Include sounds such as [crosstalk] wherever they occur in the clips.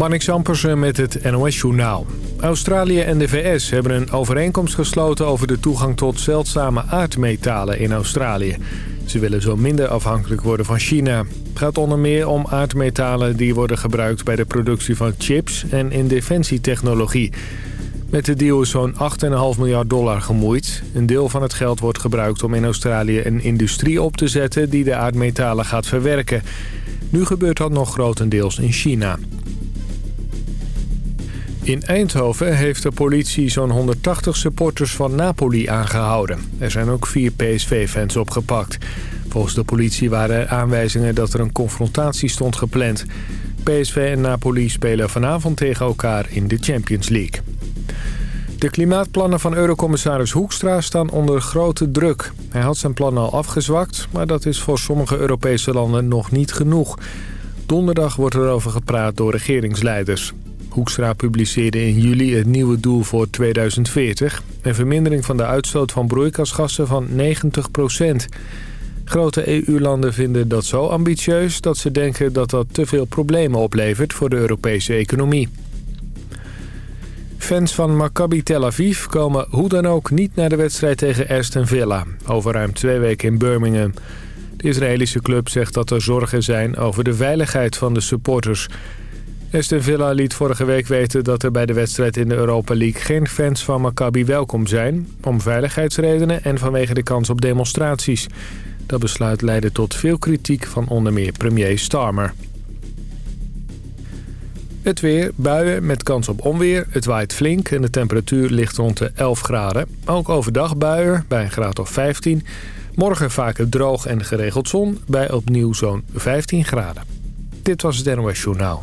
Marnix Ampersen met het NOS-journaal. Australië en de VS hebben een overeenkomst gesloten over de toegang tot zeldzame aardmetalen in Australië. Ze willen zo minder afhankelijk worden van China. Het gaat onder meer om aardmetalen die worden gebruikt bij de productie van chips en in defensietechnologie. Met de deal is zo'n 8,5 miljard dollar gemoeid. Een deel van het geld wordt gebruikt om in Australië een industrie op te zetten die de aardmetalen gaat verwerken. Nu gebeurt dat nog grotendeels in China. In Eindhoven heeft de politie zo'n 180 supporters van Napoli aangehouden. Er zijn ook vier PSV-fans opgepakt. Volgens de politie waren er aanwijzingen dat er een confrontatie stond gepland. PSV en Napoli spelen vanavond tegen elkaar in de Champions League. De klimaatplannen van eurocommissaris Hoekstra staan onder grote druk. Hij had zijn plannen al afgezwakt, maar dat is voor sommige Europese landen nog niet genoeg. Donderdag wordt er over gepraat door regeringsleiders. Hoekstra publiceerde in juli het nieuwe doel voor 2040... een vermindering van de uitstoot van broeikasgassen van 90% Grote EU-landen vinden dat zo ambitieus dat ze denken dat dat te veel problemen oplevert voor de Europese economie. Fans van Maccabi Tel Aviv komen hoe dan ook niet naar de wedstrijd tegen Aston Villa... over ruim twee weken in Birmingham. De Israëlische club zegt dat er zorgen zijn over de veiligheid van de supporters... Aston Villa liet vorige week weten dat er bij de wedstrijd in de Europa League geen fans van Maccabi welkom zijn. Om veiligheidsredenen en vanwege de kans op demonstraties. Dat besluit leidde tot veel kritiek van onder meer premier Starmer. Het weer, buien met kans op onweer. Het waait flink en de temperatuur ligt rond de 11 graden. Ook overdag buien bij een graad of 15. Morgen vaker droog en geregeld zon bij opnieuw zo'n 15 graden. Dit was het NOS Journaal.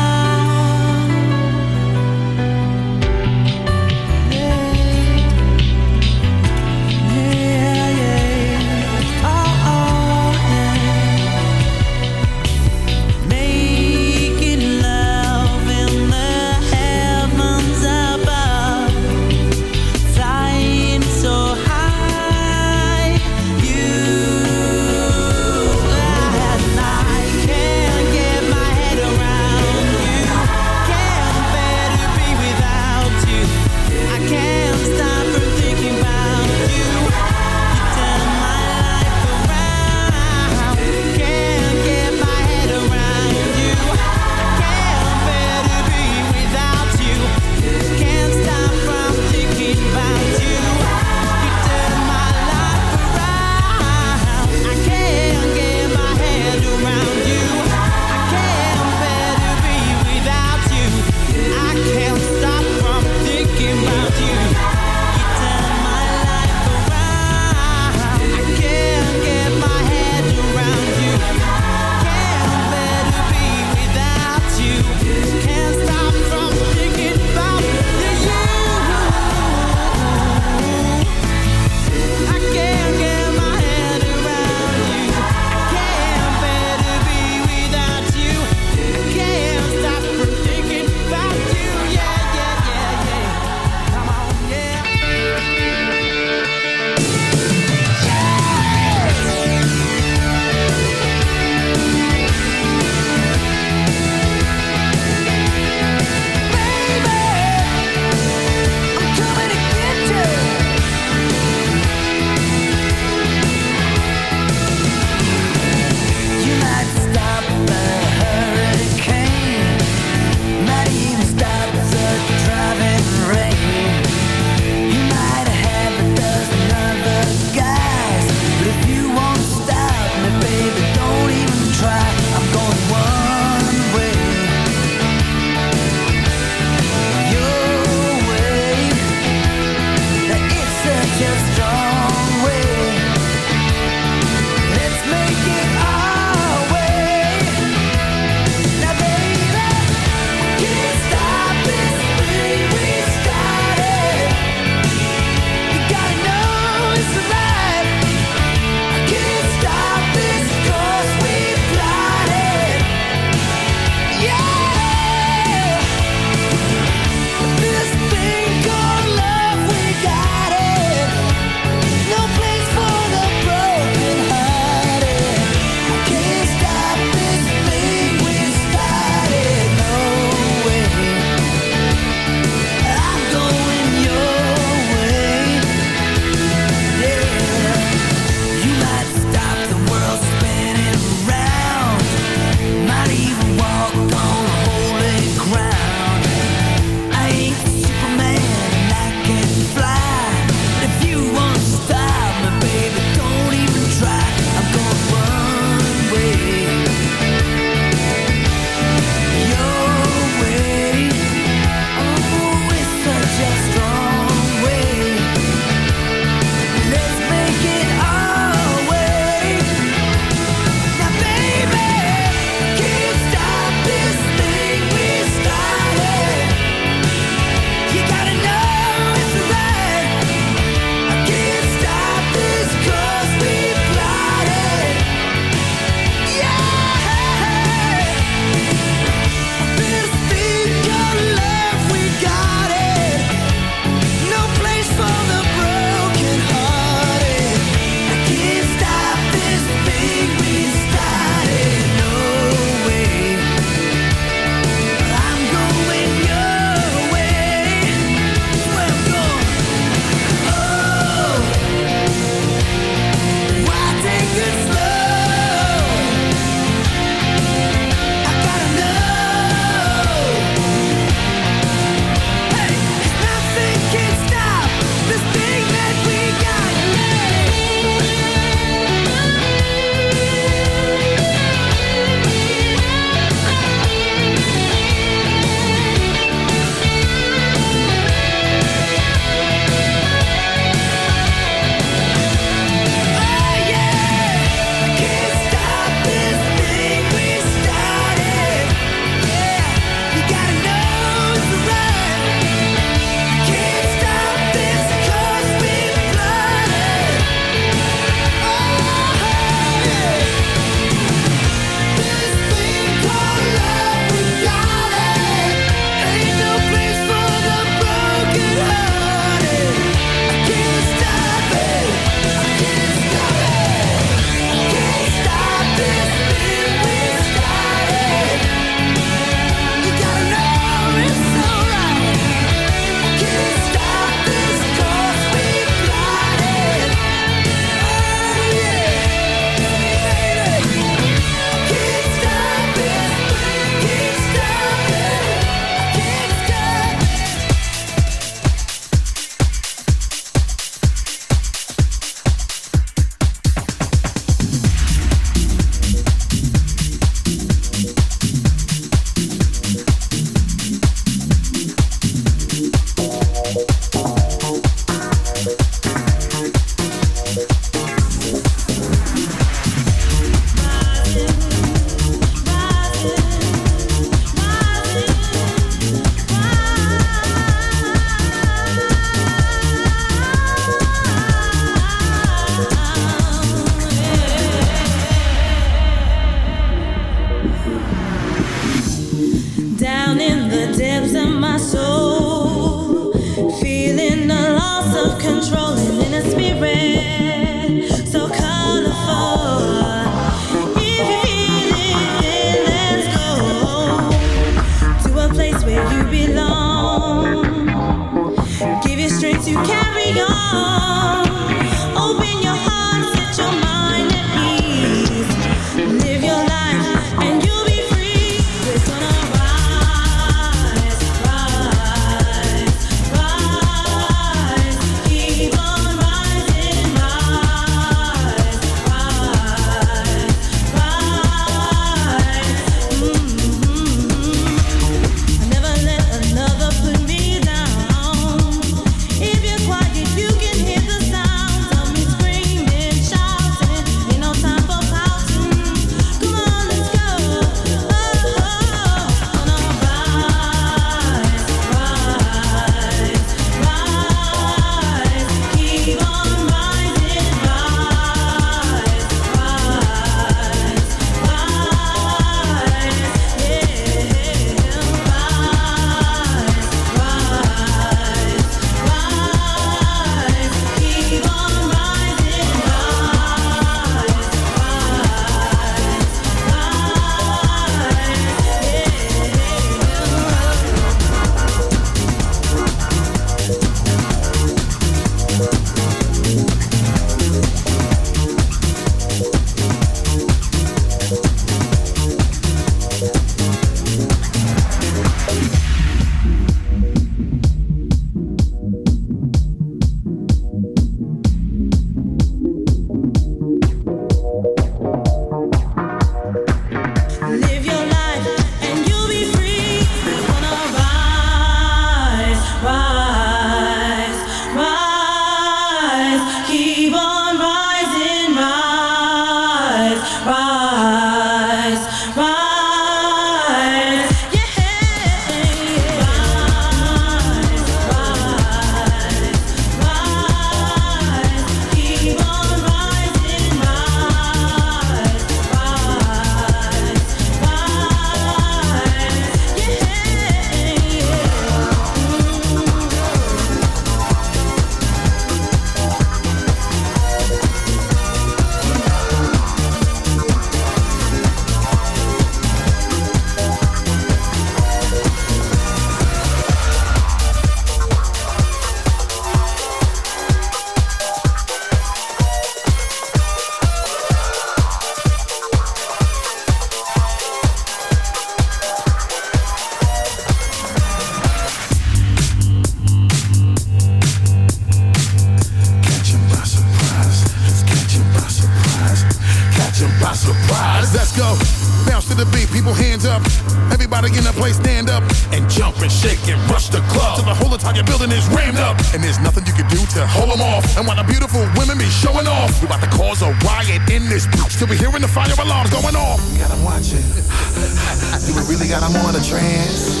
till we hearing the fire alarms going off. We got them watching. [laughs] do we really got them on a trance?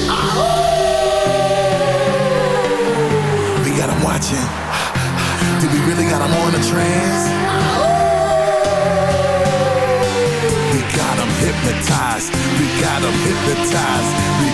We got them watching. [sighs] Do we really got them on a trance? got them hypnotized. We got them hypnotized. We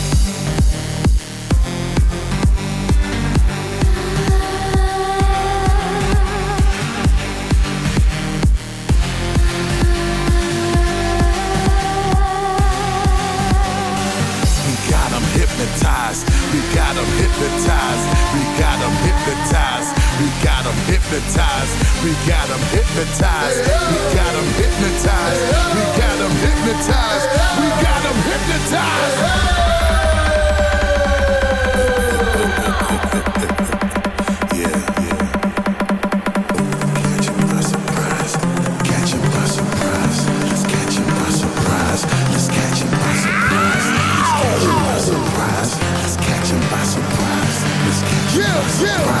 hypnotized. We got them hypnotized. We got them hypnotized. We got them hypnotized. Yeah, yeah. By surprise. By surprise. Let's by surprise. Let's by surprise. By surprise. Let's by surprise. Let's by surprise